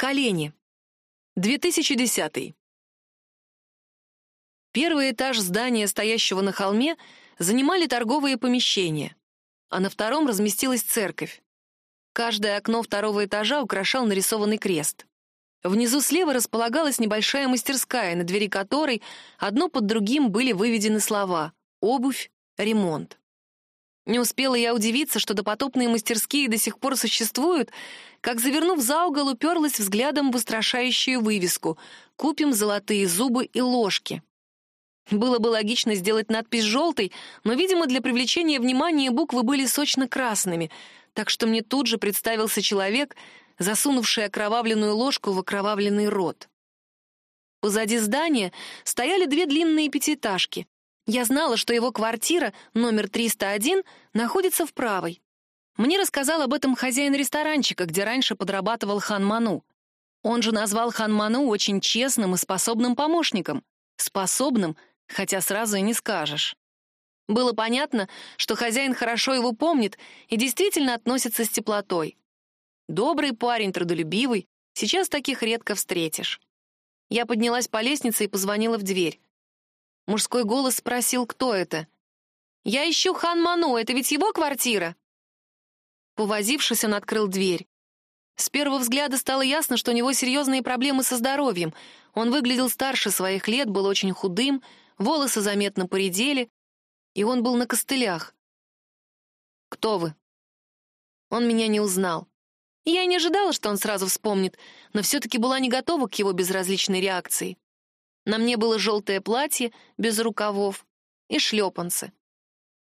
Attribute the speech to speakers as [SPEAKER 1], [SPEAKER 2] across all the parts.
[SPEAKER 1] Колени. 2010. Первый этаж здания, стоящего на холме, занимали торговые помещения, а на втором разместилась церковь. Каждое окно второго этажа украшал нарисованный крест. Внизу слева располагалась небольшая мастерская, на двери которой одно под другим были выведены слова «обувь», «ремонт». Не успела я удивиться, что допотопные мастерские до сих пор существуют, как, завернув за угол, уперлась взглядом в устрашающую вывеску «Купим золотые зубы и ложки». Было бы логично сделать надпись желтой, но, видимо, для привлечения внимания буквы были сочно-красными, так что мне тут же представился человек, засунувший окровавленную ложку в окровавленный рот. Позади здания стояли две длинные пятиэтажки. Я знала, что его квартира, номер 301, находится в правой. Мне рассказал об этом хозяин ресторанчика, где раньше подрабатывал хан Ману. Он же назвал хан Ману очень честным и способным помощником. Способным, хотя сразу и не скажешь. Было понятно, что хозяин хорошо его помнит и действительно относится с теплотой. Добрый парень, трудолюбивый, сейчас таких редко встретишь. Я поднялась по лестнице и позвонила в дверь. Мужской голос спросил, кто это. «Я ищу хан Ману, это ведь его квартира?» Повозившись, он открыл дверь. С первого взгляда стало ясно, что у него серьезные проблемы со здоровьем. Он выглядел старше своих лет, был очень худым, волосы заметно поредели, и он был на костылях. «Кто вы?» Он меня не узнал. Я не ожидала, что он сразу вспомнит, но все-таки была не готова к его безразличной реакции. На мне было желтое платье без рукавов и шлепанцы.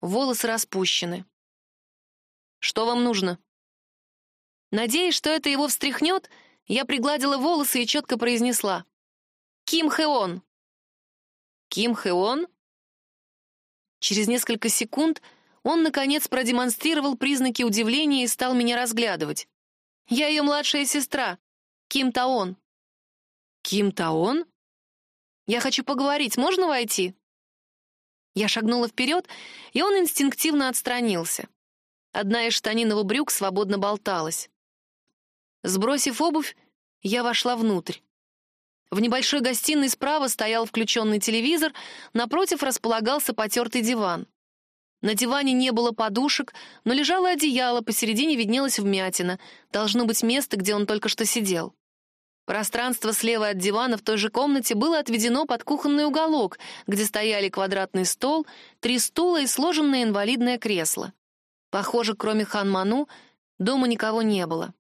[SPEAKER 1] Волосы распущены. «Что вам нужно?» Надеясь, что это его встряхнет, я пригладила волосы и четко произнесла. «Ким Хэон!» «Ким Хэон?» Через несколько секунд он, наконец, продемонстрировал признаки удивления и стал меня разглядывать. «Я ее младшая сестра, Ким Таон». «Ким Таон?» Я хочу поговорить, можно войти?» Я шагнула вперед, и он инстинктивно отстранился. Одна из штанин его брюк свободно болталась. Сбросив обувь, я вошла внутрь. В небольшой гостиной справа стоял включенный телевизор, напротив располагался потертый диван. На диване не было подушек, но лежало одеяло, посередине виднелась вмятина, должно быть место, где он только что сидел. Пространство слева от дивана в той же комнате было отведено под кухонный уголок, где стояли квадратный стол, три стула и сложенное инвалидное кресло. Похоже, кроме Хан Ману, дома никого не было.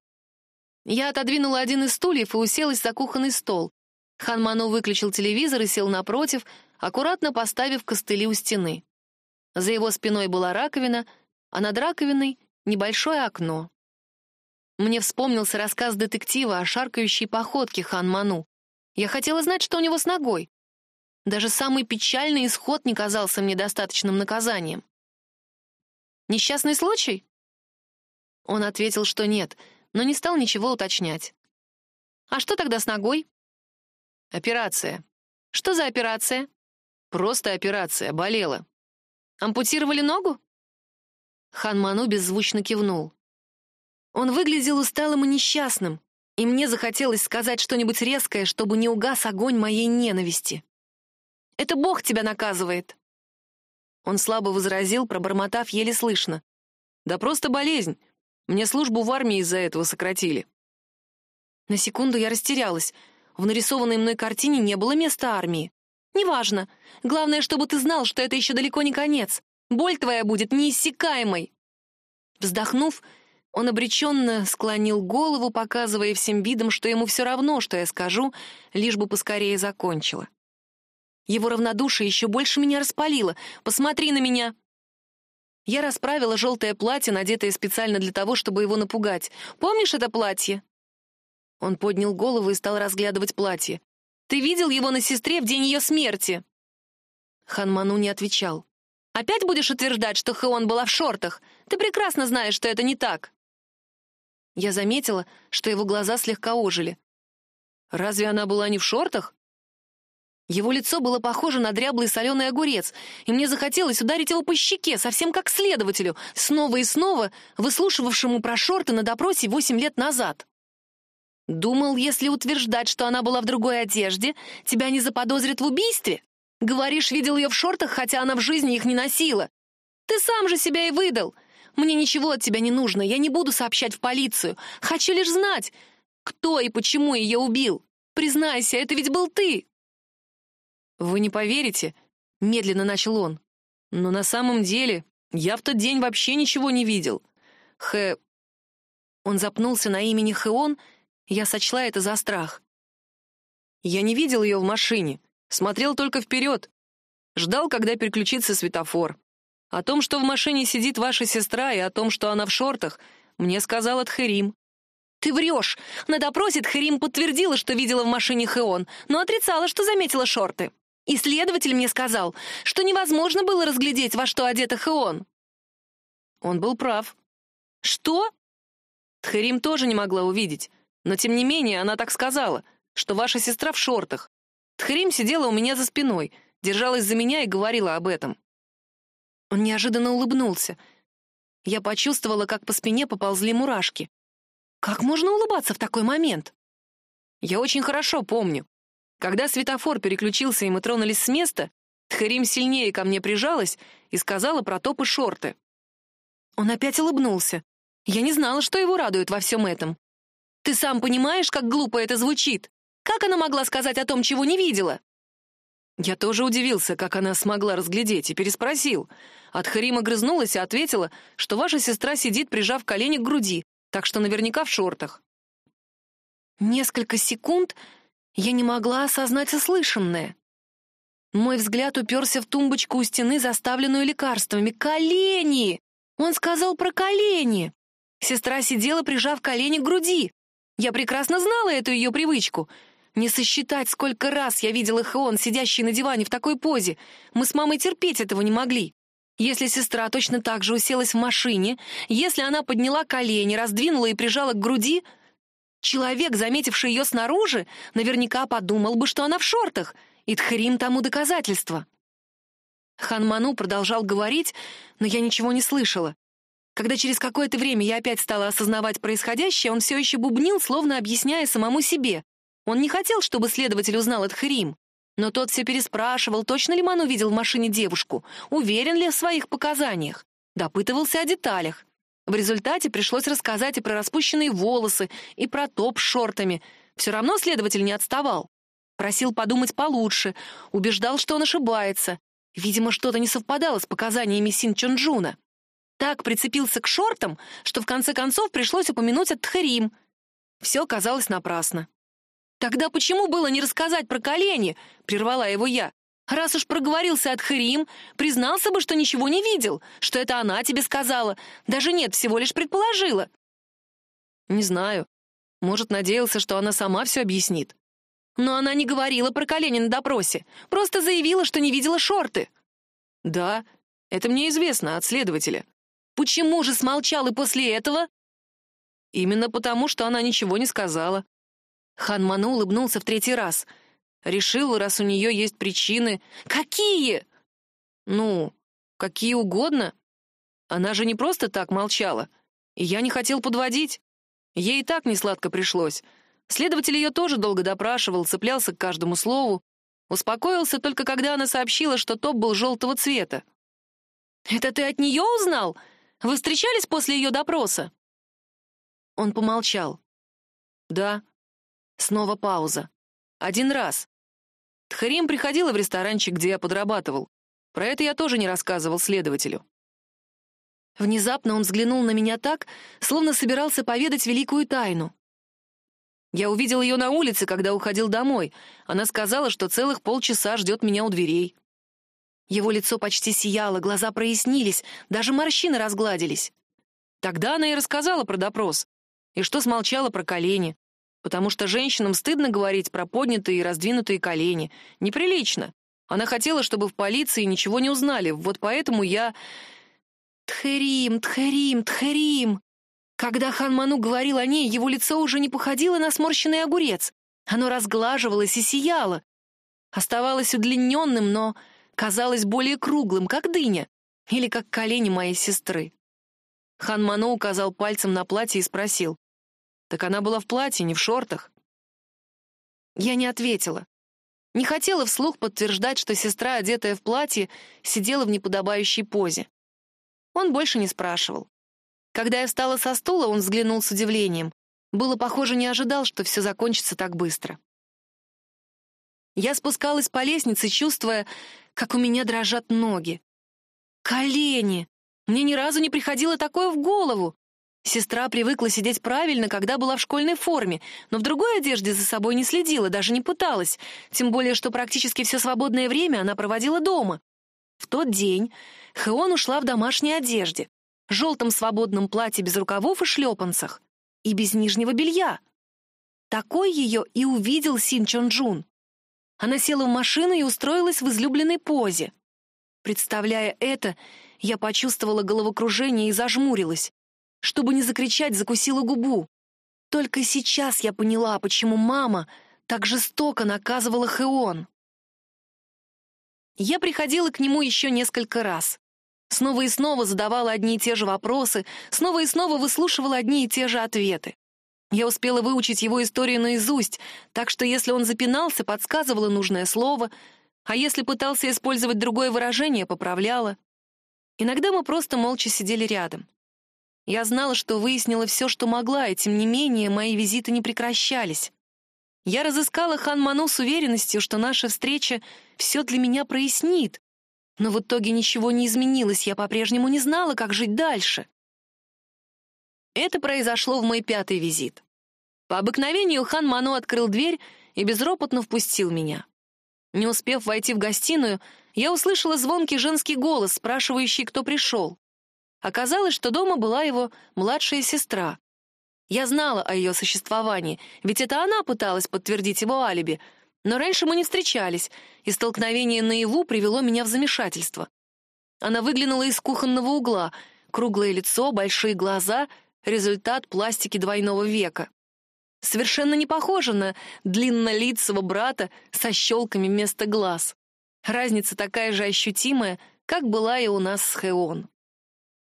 [SPEAKER 1] Я отодвинула один из стульев и уселась за кухонный стол. Хан Ману выключил телевизор и сел напротив, аккуратно поставив костыли у стены. За его спиной была раковина, а над раковиной — небольшое окно. Мне вспомнился рассказ детектива о шаркающей походке Хан Ману. Я хотела знать, что у него с ногой. Даже самый печальный исход не казался мне достаточным наказанием. «Несчастный случай?» Он ответил, что нет, но не стал ничего уточнять. «А что тогда с ногой?» «Операция». «Что за операция?» «Просто операция, болела». «Ампутировали ногу?» Хан Ману беззвучно кивнул. Он выглядел усталым и несчастным, и мне захотелось сказать что-нибудь резкое, чтобы не угас огонь моей ненависти. «Это Бог тебя наказывает!» Он слабо возразил, пробормотав еле слышно. «Да просто болезнь. Мне службу в армии из-за этого сократили». На секунду я растерялась. В нарисованной мной картине не было места армии. «Неважно. Главное, чтобы ты знал, что это еще далеко не конец. Боль твоя будет неиссякаемой». Вздохнув, он обреченно склонил голову, показывая всем видом, что ему все равно, что я скажу, лишь бы поскорее закончила. Его равнодушие еще больше меня распалило. «Посмотри на меня!» Я расправила желтое платье, надетое специально для того, чтобы его напугать. «Помнишь это платье?» Он поднял голову и стал разглядывать платье. «Ты видел его на сестре в день ее смерти?» Ханману не отвечал. «Опять будешь утверждать, что Хэон была в шортах? Ты прекрасно знаешь, что это не так!» Я заметила, что его глаза слегка ожили. «Разве она была не в шортах?» Его лицо было похоже на дряблый соленый огурец, и мне захотелось ударить его по щеке, совсем как следователю, снова и снова выслушивавшему про шорты на допросе восемь лет назад. Думал, если утверждать, что она была в другой одежде, тебя не заподозрят в убийстве? Говоришь, видел ее в шортах, хотя она в жизни их не носила. Ты сам же себя и выдал. Мне ничего от тебя не нужно, я не буду сообщать в полицию. Хочу лишь знать, кто и почему ее убил. Признайся, это ведь был ты. Вы не поверите, медленно начал он. Но на самом деле я в тот день вообще ничего не видел. Хэ... Он запнулся на имени Хэон, я сочла это за страх. Я не видел ее в машине, смотрел только вперед. Ждал, когда переключится светофор. О том, что в машине сидит ваша сестра, и о том, что она в шортах, мне сказал Тхерим. «Ты врешь! На допросе Тхерим подтвердила, что видела в машине Хеон, но отрицала, что заметила шорты. Исследователь мне сказал, что невозможно было разглядеть, во что одета Хеон». Он был прав. «Что?» Тхерим тоже не могла увидеть, но тем не менее она так сказала, что ваша сестра в шортах. Тхерим сидела у меня за спиной, держалась за меня и говорила об этом. Он неожиданно улыбнулся. Я почувствовала, как по спине поползли мурашки. Как можно улыбаться в такой момент? Я очень хорошо помню. Когда светофор переключился и мы тронулись с места, Тхарим сильнее ко мне прижалась и сказала про топ и шорты. Он опять улыбнулся. Я не знала, что его радует во всем этом. Ты сам понимаешь, как глупо это звучит? Как она могла сказать о том, чего не видела? Я тоже удивился, как она смогла разглядеть, и переспросил. От Харима грызнулась и ответила, что ваша сестра сидит, прижав колени к груди, так что наверняка в шортах. Несколько секунд я не могла осознать услышанное. Мой взгляд уперся в тумбочку у стены, заставленную лекарствами. Колени! Он сказал про колени. Сестра сидела, прижав колени к груди. Я прекрасно знала эту ее привычку. Не сосчитать, сколько раз я видела Хеон, сидящий на диване в такой позе. Мы с мамой терпеть этого не могли. Если сестра точно так же уселась в машине, если она подняла колени, раздвинула и прижала к груди, человек, заметивший ее снаружи, наверняка подумал бы, что она в шортах, и Тхрим тому доказательство. Хан Ману продолжал говорить, но я ничего не слышала. Когда через какое-то время я опять стала осознавать происходящее, он все еще бубнил, словно объясняя самому себе. Он не хотел, чтобы следователь узнал от Хрим. Но тот все переспрашивал, точно ли Ман увидел в машине девушку, уверен ли в своих показаниях, допытывался о деталях. В результате пришлось рассказать и про распущенные волосы, и про топ с шортами. Все равно следователь не отставал. Просил подумать получше, убеждал, что он ошибается. Видимо, что-то не совпадало с показаниями Син Чонджуна. Так прицепился к шортам, что в конце концов пришлось упомянуть от Тхарим. Все казалось напрасно. «Тогда почему было не рассказать про колени?» — прервала его я. «Раз уж проговорился от Харим, признался бы, что ничего не видел, что это она тебе сказала. Даже нет, всего лишь предположила». «Не знаю. Может, надеялся, что она сама все объяснит». «Но она не говорила про колени на допросе, просто заявила, что не видела шорты». «Да, это мне известно от следователя». «Почему же смолчал и после этого?» «Именно потому, что она ничего не сказала. Хан Ману улыбнулся в третий раз. Решил, раз у нее есть причины. Какие? Ну, какие угодно. Она же не просто так молчала. И я не хотел подводить. Ей и так несладко пришлось. Следователь ее тоже долго допрашивал, цеплялся к каждому слову. Успокоился только когда она сообщила, что топ был желтого цвета. «Это ты от нее узнал? Вы встречались после ее допроса?» Он помолчал. «Да, Снова пауза. Один раз. Тхарим приходила в ресторанчик, где я подрабатывал. Про это я тоже не рассказывал следователю. Внезапно он взглянул на меня так, словно собирался поведать великую тайну. Я увидел ее на улице, когда уходил домой. Она сказала, что целых полчаса ждет меня у дверей. Его лицо почти сияло, глаза прояснились, даже морщины разгладились. Тогда она и рассказала про допрос, и что смолчала про колени, потому что женщинам стыдно говорить про поднятые и раздвинутые колени. Неприлично. Она хотела, чтобы в полиции ничего не узнали, вот поэтому я... Тхерим, Тхерим, Тхерим. Когда хан Ману говорил о ней, его лицо уже не походило на сморщенный огурец. Оно разглаживалось и сияло. Оставалось удлиненным, но казалось более круглым, как дыня, или как колени моей сестры. Хан Ману указал пальцем на платье и спросил. Так она была в платье, не в шортах. Я не ответила. Не хотела вслух подтверждать, что сестра, одетая в платье, сидела в неподобающей позе. Он больше не спрашивал. Когда я встала со стула, он взглянул с удивлением. Было похоже, не ожидал, что все закончится так быстро. Я спускалась по лестнице, чувствуя, как у меня дрожат ноги. Колени! Мне ни разу не приходило такое в голову. Сестра привыкла сидеть правильно, когда была в школьной форме, но в другой одежде за собой не следила, даже не пыталась, тем более, что практически все свободное время она проводила дома. В тот день Хеон ушла в домашней одежде, желтом свободном платье без рукавов и шлепанцах, и без нижнего белья. Такой ее и увидел Син Чон Джун. Она села в машину и устроилась в излюбленной позе. Представляя это, я почувствовала головокружение и зажмурилась. Чтобы не закричать, закусила губу. Только сейчас я поняла, почему мама так жестоко наказывала Хеон. Я приходила к нему еще несколько раз. Снова и снова задавала одни и те же вопросы, снова и снова выслушивала одни и те же ответы. Я успела выучить его историю наизусть, так что если он запинался, подсказывала нужное слово, а если пытался использовать другое выражение, поправляла. Иногда мы просто молча сидели рядом. Я знала, что выяснила все, что могла, и тем не менее мои визиты не прекращались. Я разыскала Хан Ману с уверенностью, что наша встреча все для меня прояснит, но в итоге ничего не изменилось, я по-прежнему не знала, как жить дальше. Это произошло в мой пятый визит. По обыкновению хан Ману открыл дверь и безропотно впустил меня. Не успев войти в гостиную, я услышала звонкий женский голос, спрашивающий, кто пришел. Оказалось, что дома была его младшая сестра. Я знала о ее существовании, ведь это она пыталась подтвердить его алиби. Но раньше мы не встречались, и столкновение наяву привело меня в замешательство. Она выглянула из кухонного угла. Круглое лицо, большие глаза — результат пластики двойного века. Совершенно не похожа на длиннолицего брата со щелками вместо глаз. Разница такая же ощутимая, как была и у нас с Хеон.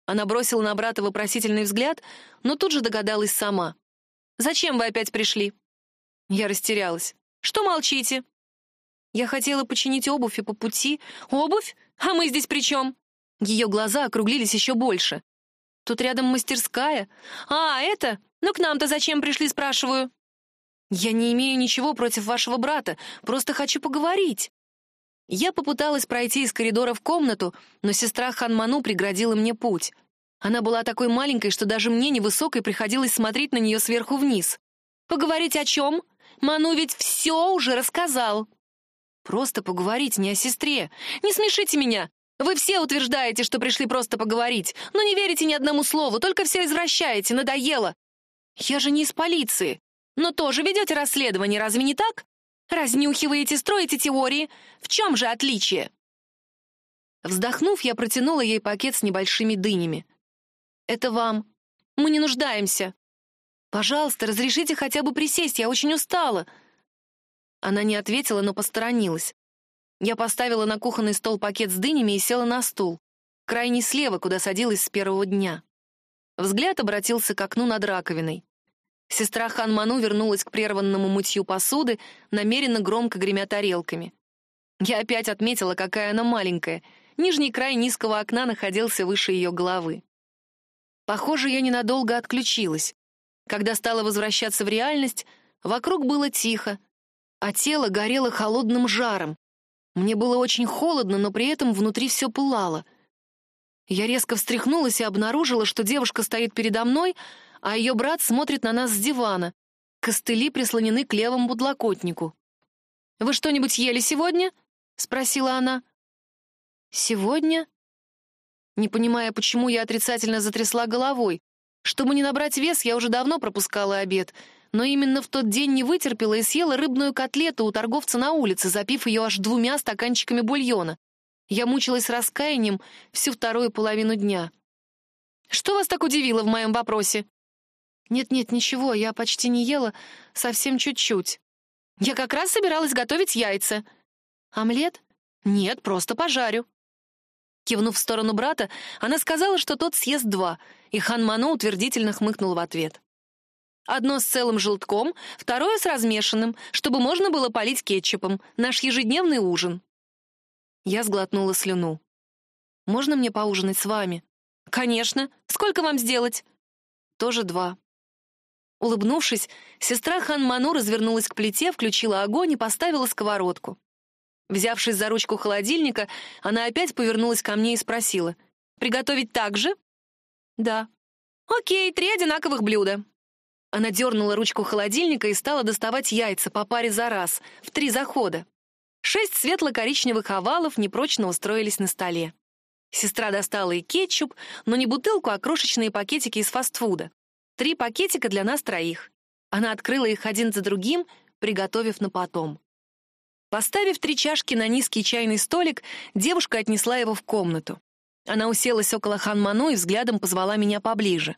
[SPEAKER 1] Она бросила на брата вопросительный взгляд, но тут же догадалась сама. «Зачем вы опять пришли?» Я растерялась. «Что молчите?» Я хотела починить обувь и по пути. «Обувь? А мы здесь при чем?» Ее глаза округлились еще больше. «Тут рядом мастерская. А, это? Ну к нам-то зачем пришли, спрашиваю?» «Я не имею ничего против вашего брата, просто хочу поговорить». Я попыталась пройти из коридора в комнату, но сестра Ханману преградила мне путь. Она была такой маленькой, что даже мне, невысокой, приходилось смотреть на нее сверху вниз. «Поговорить о чем? Ману ведь все уже рассказал». «Просто поговорить, не о сестре. Не смешите меня. Вы все утверждаете, что пришли просто поговорить, но не верите ни одному слову, только все извращаете, надоело. Я же не из полиции, но тоже ведете расследование, разве не так? Разнюхиваете, строите теории. В чем же отличие? Вздохнув, я протянула ей пакет с небольшими дынями. «Это вам. Мы не нуждаемся. Пожалуйста, разрешите хотя бы присесть, я очень устала». Она не ответила, но посторонилась. Я поставила на кухонный стол пакет с дынями и села на стул, крайний слева, куда садилась с первого дня. Взгляд обратился к окну над раковиной. Сестра Хан Ману вернулась к прерванному мытью посуды, намеренно громко гремя тарелками. Я опять отметила, какая она маленькая. Нижний край низкого окна находился выше ее головы. Похоже, я ненадолго отключилась. Когда стала возвращаться в реальность, вокруг было тихо, а тело горело холодным жаром. Мне было очень холодно, но при этом внутри все пылало. Я резко встряхнулась и обнаружила, что девушка стоит передо мной, а ее брат смотрит на нас с дивана. Костыли прислонены к левому подлокотнику. «Вы что-нибудь ели сегодня?» — спросила она. «Сегодня?» Не понимая, почему я отрицательно затрясла головой. Чтобы не набрать вес, я уже давно пропускала обед, но именно в тот день не вытерпела и съела рыбную котлету у торговца на улице, запив ее аж двумя стаканчиками бульона. Я мучилась раскаянием всю вторую половину дня. «Что вас так удивило в моем вопросе?» «Нет-нет, ничего, я почти не ела, совсем чуть-чуть. Я как раз собиралась готовить яйца». «Омлет?» «Нет, просто пожарю». Кивнув в сторону брата, она сказала, что тот съест два, и хан Мано утвердительно хмыкнул в ответ. Одно с целым желтком, второе с размешанным, чтобы можно было полить кетчупом. Наш ежедневный ужин». Я сглотнула слюну. «Можно мне поужинать с вами?» «Конечно. Сколько вам сделать?» «Тоже два». Улыбнувшись, сестра Хан Ману развернулась к плите, включила огонь и поставила сковородку. Взявшись за ручку холодильника, она опять повернулась ко мне и спросила. «Приготовить так же?» «Да». «Окей, три одинаковых блюда». Она дернула ручку холодильника и стала доставать яйца по паре за раз, в три захода. Шесть светло-коричневых овалов непрочно устроились на столе. Сестра достала и кетчуп, но не бутылку, а крошечные пакетики из фастфуда. Три пакетика для нас троих. Она открыла их один за другим, приготовив на потом. Поставив три чашки на низкий чайный столик, девушка отнесла его в комнату. Она уселась около Хан Ману и взглядом позвала меня поближе.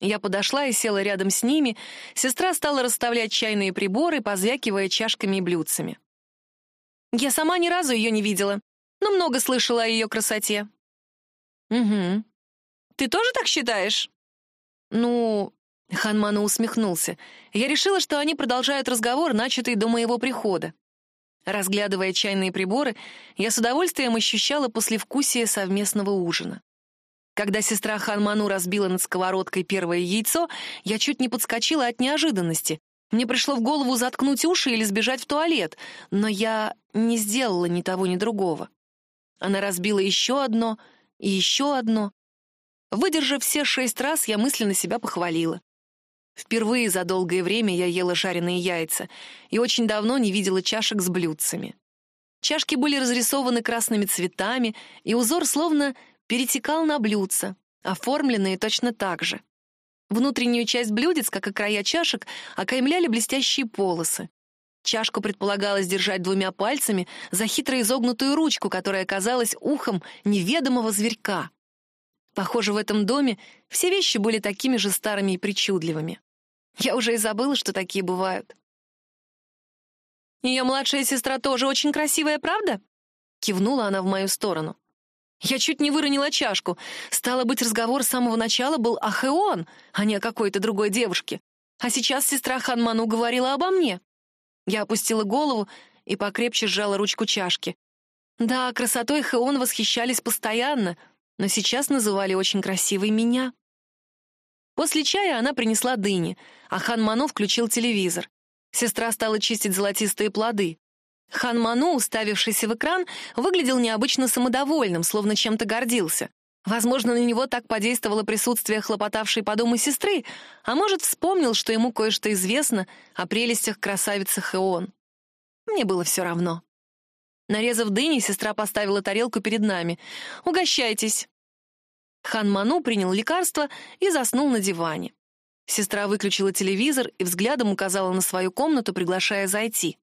[SPEAKER 1] Я подошла и села рядом с ними, сестра стала расставлять чайные приборы, позвякивая чашками и блюдцами. Я сама ни разу ее не видела, но много слышала о ее красоте. «Угу. Ты тоже так считаешь?» «Ну...» — Хан Ману усмехнулся. «Я решила, что они продолжают разговор, начатый до моего прихода. Разглядывая чайные приборы, я с удовольствием ощущала послевкусие совместного ужина. Когда сестра Ханману разбила над сковородкой первое яйцо, я чуть не подскочила от неожиданности. Мне пришло в голову заткнуть уши или сбежать в туалет, но я не сделала ни того, ни другого. Она разбила еще одно и еще одно. Выдержав все шесть раз, я мысленно себя похвалила. Впервые за долгое время я ела жареные яйца и очень давно не видела чашек с блюдцами. Чашки были разрисованы красными цветами, и узор словно перетекал на блюдца, оформленные точно так же. Внутреннюю часть блюдец, как и края чашек, окаймляли блестящие полосы. Чашку предполагалось держать двумя пальцами за хитро изогнутую ручку, которая казалась ухом неведомого зверька. Похоже, в этом доме все вещи были такими же старыми и причудливыми. Я уже и забыла, что такие бывают. «Ее младшая сестра тоже очень красивая, правда?» Кивнула она в мою сторону. Я чуть не выронила чашку. Стало быть, разговор с самого начала был о Хеон, а не о какой-то другой девушке. А сейчас сестра Ханману говорила обо мне. Я опустила голову и покрепче сжала ручку чашки. Да, красотой Хеон восхищались постоянно, но сейчас называли очень красивой меня. После чая она принесла дыни, а хан Ману включил телевизор. Сестра стала чистить золотистые плоды. Хан Ману, уставившийся в экран, выглядел необычно самодовольным, словно чем-то гордился. Возможно, на него так подействовало присутствие хлопотавшей по дому сестры, а может, вспомнил, что ему кое-что известно о прелестях красавицы Хеон. Мне было все равно. Нарезав дыни, сестра поставила тарелку перед нами. «Угощайтесь!» Хан Ману принял лекарство и заснул на диване. Сестра выключила телевизор и взглядом указала на свою комнату, приглашая зайти.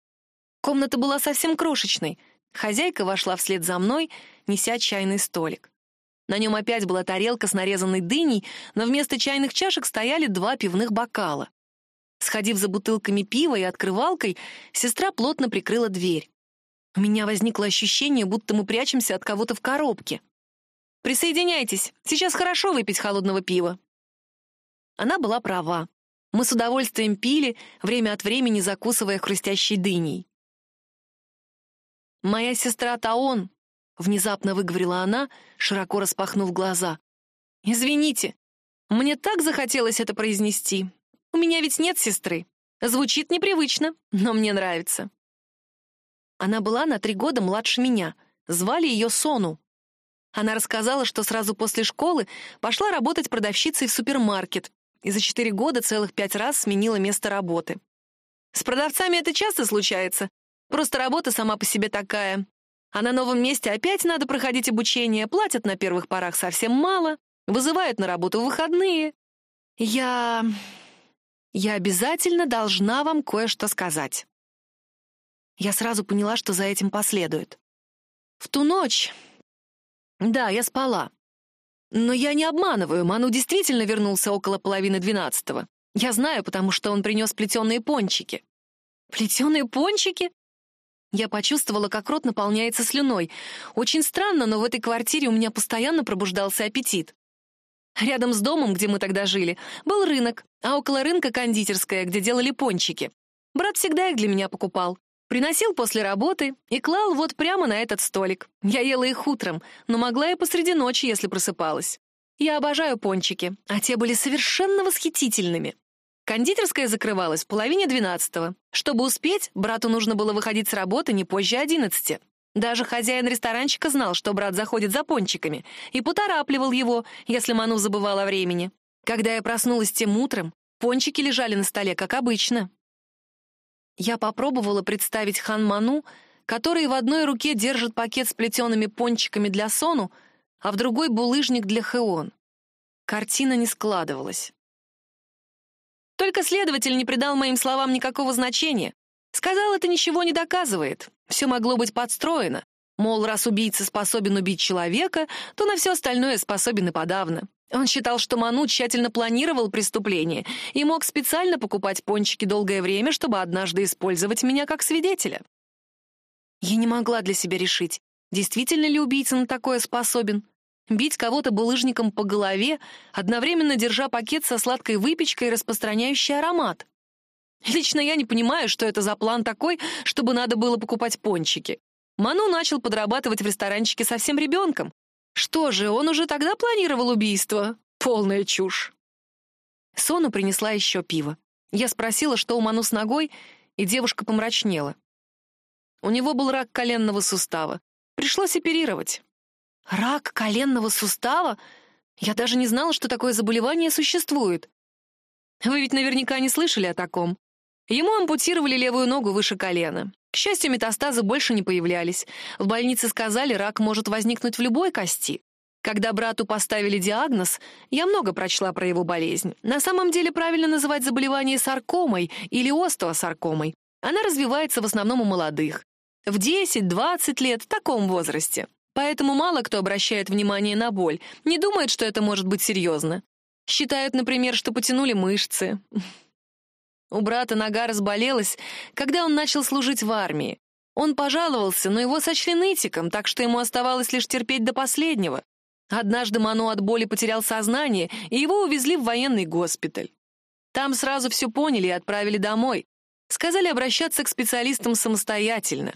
[SPEAKER 1] Комната была совсем крошечной. Хозяйка вошла вслед за мной, неся чайный столик. На нем опять была тарелка с нарезанной дыней, но вместо чайных чашек стояли два пивных бокала. Сходив за бутылками пива и открывалкой, сестра плотно прикрыла дверь. У меня возникло ощущение, будто мы прячемся от кого-то в коробке. Присоединяйтесь, сейчас хорошо выпить холодного пива». Она была права. Мы с удовольствием пили, время от времени закусывая хрустящей дыней. «Моя сестра Таон», — внезапно выговорила она, широко распахнув глаза. «Извините, мне так захотелось это произнести. У меня ведь нет сестры. Звучит непривычно, но мне нравится». Она была на три года младше меня. Звали ее Сону. Она рассказала, что сразу после школы пошла работать продавщицей в супермаркет и за четыре года целых пять раз сменила место работы. С продавцами это часто случается. Просто работа сама по себе такая. А на новом месте опять надо проходить обучение, платят на первых порах совсем мало, вызывают на работу в выходные. Я... я обязательно должна вам кое-что сказать. Я сразу поняла, что за этим последует. В ту ночь да, я спала. Но я не обманываю, Ману действительно вернулся около половины двенадцатого. Я знаю, потому что он принес плетеные пончики. Плетеные пончики? Я почувствовала, как рот наполняется слюной. Очень странно, но в этой квартире у меня постоянно пробуждался аппетит. Рядом с домом, где мы тогда жили, был рынок, а около рынка кондитерская, где делали пончики. Брат всегда их для меня покупал. Приносил после работы и клал вот прямо на этот столик. Я ела их утром, но могла и посреди ночи, если просыпалась. Я обожаю пончики, а те были совершенно восхитительными. Кондитерская закрывалась в половине двенадцатого. Чтобы успеть, брату нужно было выходить с работы не позже одиннадцати. Даже хозяин ресторанчика знал, что брат заходит за пончиками, и поторапливал его, если Ману забывал о времени. Когда я проснулась тем утром, пончики лежали на столе, как обычно. Я попробовала представить хан Ману, который в одной руке держит пакет с плетеными пончиками для Сону, а в другой — булыжник для Хеон. Картина не складывалась. Только следователь не придал моим словам никакого значения. Сказал, это ничего не доказывает. Все могло быть подстроено. Мол, раз убийца способен убить человека, то на все остальное способен и подавно. Он считал, что Ману тщательно планировал преступление и мог специально покупать пончики долгое время, чтобы однажды использовать меня как свидетеля. Я не могла для себя решить, действительно ли убийца на такое способен. Бить кого-то булыжником по голове, одновременно держа пакет со сладкой выпечкой, распространяющий аромат. Лично я не понимаю, что это за план такой, чтобы надо было покупать пончики. Ману начал подрабатывать в ресторанчике совсем ребенком. Что же, он уже тогда планировал убийство? Полная чушь. Сону принесла еще пиво. Я спросила, что у Ману с ногой, и девушка помрачнела. У него был рак коленного сустава. Пришлось оперировать. Рак коленного сустава? Я даже не знала, что такое заболевание существует. Вы ведь наверняка не слышали о таком. Ему ампутировали левую ногу выше колена. К счастью, метастазы больше не появлялись. В больнице сказали, рак может возникнуть в любой кости. Когда брату поставили диагноз, я много прочла про его болезнь. На самом деле правильно называть заболевание саркомой или остеосаркомой. Она развивается в основном у молодых. В 10-20 лет, в таком возрасте. Поэтому мало кто обращает внимание на боль, не думает, что это может быть серьезно. Считают, например, что потянули мышцы. У брата нога разболелась, когда он начал служить в армии. Он пожаловался, но его сочли нытиком, так что ему оставалось лишь терпеть до последнего. Однажды Ману от боли потерял сознание, и его увезли в военный госпиталь. Там сразу все поняли и отправили домой. Сказали обращаться к специалистам самостоятельно.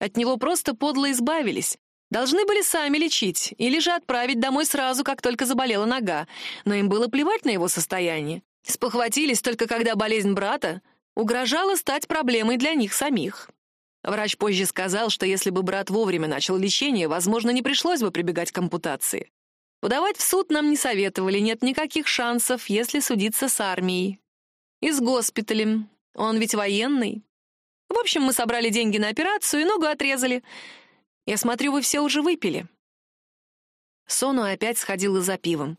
[SPEAKER 1] От него просто подло избавились. Должны были сами лечить или же отправить домой сразу, как только заболела нога, но им было плевать на его состояние. Спохватились только когда болезнь брата угрожала стать проблемой для них самих. Врач позже сказал, что если бы брат вовремя начал лечение, возможно, не пришлось бы прибегать к ампутации. Подавать в суд нам не советовали, нет никаких шансов, если судиться с армией. И с госпиталем. Он ведь военный. В общем, мы собрали деньги на операцию и ногу отрезали. Я смотрю, вы все уже выпили. Сону опять сходила за пивом.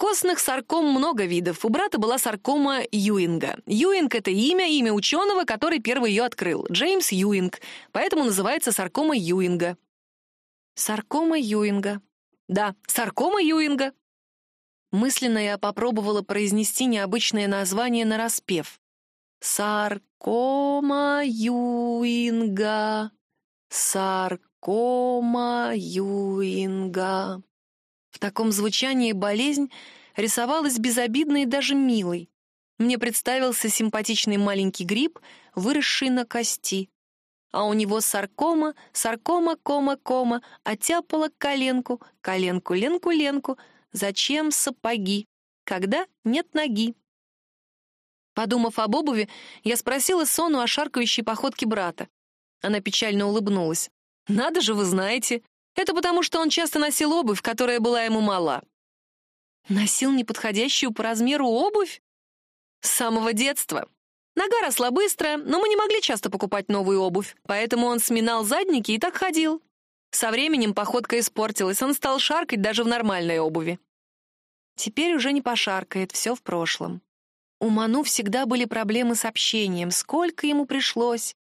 [SPEAKER 1] Костных сарком много видов. У брата была саркома Юинга. Юинг — это имя, имя ученого, который первый ее открыл. Джеймс Юинг. Поэтому называется саркома Юинга. Саркома Юинга. Да, саркома Юинга. Мысленно я попробовала произнести необычное название на распев. Саркома Юинга. Саркома Юинга. Таком звучании болезнь рисовалась безобидной и даже милой. Мне представился симпатичный маленький гриб, выросший на кости. А у него саркома, саркома, кома, кома, оттяпала коленку, коленку, ленку, ленку. Зачем сапоги, когда нет ноги? Подумав об обуви, я спросила Сону о шаркающей походке брата. Она печально улыбнулась. «Надо же, вы знаете. Это потому, что он часто носил обувь, которая была ему мала. Носил неподходящую по размеру обувь? С самого детства. Нога росла быстро, но мы не могли часто покупать новую обувь, поэтому он сминал задники и так ходил. Со временем походка испортилась, он стал шаркать даже в нормальной обуви. Теперь уже не пошаркает, все в прошлом. У Ману всегда были проблемы с общением, сколько ему пришлось.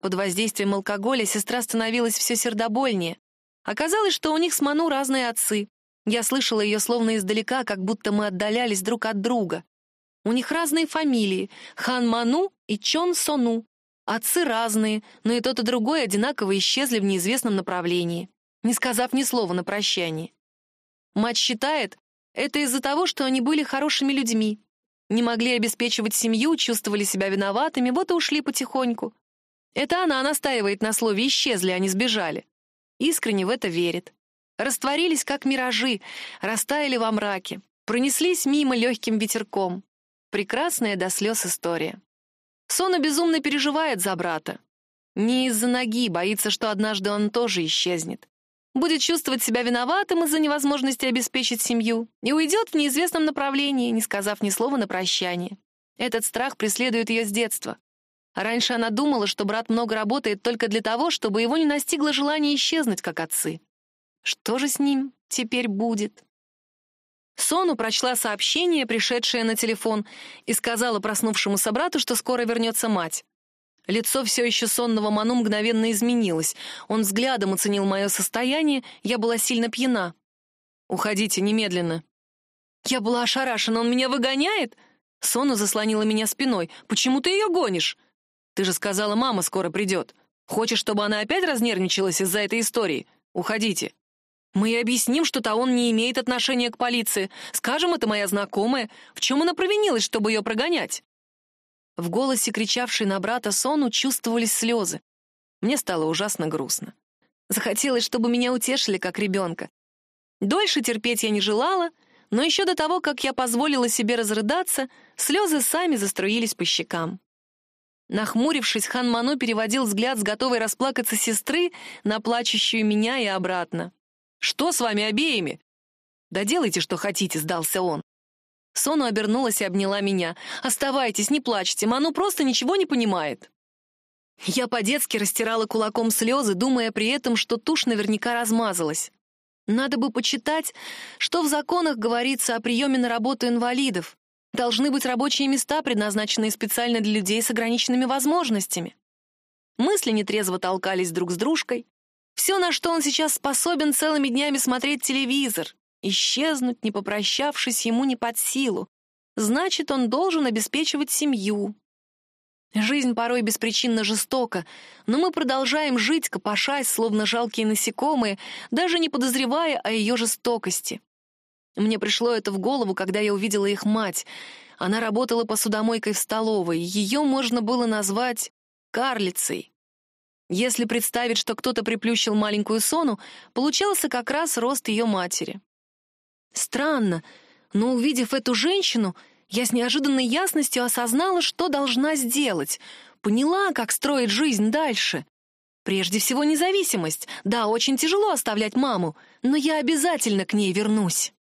[SPEAKER 1] Под воздействием алкоголя сестра становилась все сердобольнее. Оказалось, что у них с Ману разные отцы. Я слышала ее словно издалека, как будто мы отдалялись друг от друга. У них разные фамилии — Хан Ману и Чон Сону. Отцы разные, но и тот, и другой одинаково исчезли в неизвестном направлении, не сказав ни слова на прощание. Мать считает, Это из-за того, что они были хорошими людьми. Не могли обеспечивать семью, чувствовали себя виноватыми, вот и ушли потихоньку. Это она настаивает на слове «исчезли», а не сбежали. Искренне в это верит. Растворились, как миражи, растаяли во мраке, пронеслись мимо легким ветерком. Прекрасная до слез история. Сона безумно переживает за брата. Не из-за ноги, боится, что однажды он тоже исчезнет. Будет чувствовать себя виноватым из-за невозможности обеспечить семью и уйдет в неизвестном направлении, не сказав ни слова на прощание. Этот страх преследует ее с детства. Раньше она думала, что брат много работает только для того, чтобы его не настигло желание исчезнуть, как отцы. Что же с ним теперь будет? Сону прочла сообщение, пришедшее на телефон, и сказала проснувшемуся брату, что скоро вернется мать. Лицо все еще сонного Ману мгновенно изменилось. Он взглядом оценил мое состояние, я была сильно пьяна. «Уходите немедленно». Я была ошарашена, он меня выгоняет? Сону заслонила меня спиной. «Почему ты ее гонишь?» «Ты же сказала, мама скоро придет. Хочешь, чтобы она опять разнервничалась из-за этой истории? Уходите». Мы и объясним, что Таон не имеет отношения к полиции. Скажем, это моя знакомая. В чем она провинилась, чтобы ее прогонять?» В голосе кричавшей на брата Сону чувствовались слезы. Мне стало ужасно грустно. Захотелось, чтобы меня утешили, как ребенка. Дольше терпеть я не желала, но еще до того, как я позволила себе разрыдаться, слезы сами заструились по щекам. Нахмурившись, хан Ману переводил взгляд с готовой расплакаться сестры на плачущую меня и обратно. Что с вами обеими?» «Да делайте, что хотите», — сдался он. Сону обернулась и обняла меня. «Оставайтесь, не плачьте, Ману просто ничего не понимает». Я по-детски растирала кулаком слезы, думая при этом, что тушь наверняка размазалась. Надо бы почитать, что в законах говорится о приеме на работу инвалидов. Должны быть рабочие места, предназначенные специально для людей с ограниченными возможностями. Мысли нетрезво толкались друг с дружкой. Все, на что он сейчас способен целыми днями смотреть телевизор. Исчезнуть, не попрощавшись, ему не под силу. Значит, он должен обеспечивать семью. Жизнь порой беспричинно жестока, но мы продолжаем жить, копошась, словно жалкие насекомые, даже не подозревая о ее жестокости. Мне пришло это в голову, когда я увидела их мать. Она работала посудомойкой в столовой. Ее можно было назвать карлицей. Если представить, что кто-то приплющил маленькую Сону, получался как раз рост ее матери. Странно, но увидев эту женщину, я с неожиданной ясностью осознала, что должна сделать. Поняла, как строить жизнь дальше. Прежде всего независимость. Да, очень тяжело оставлять маму, но я обязательно к ней вернусь.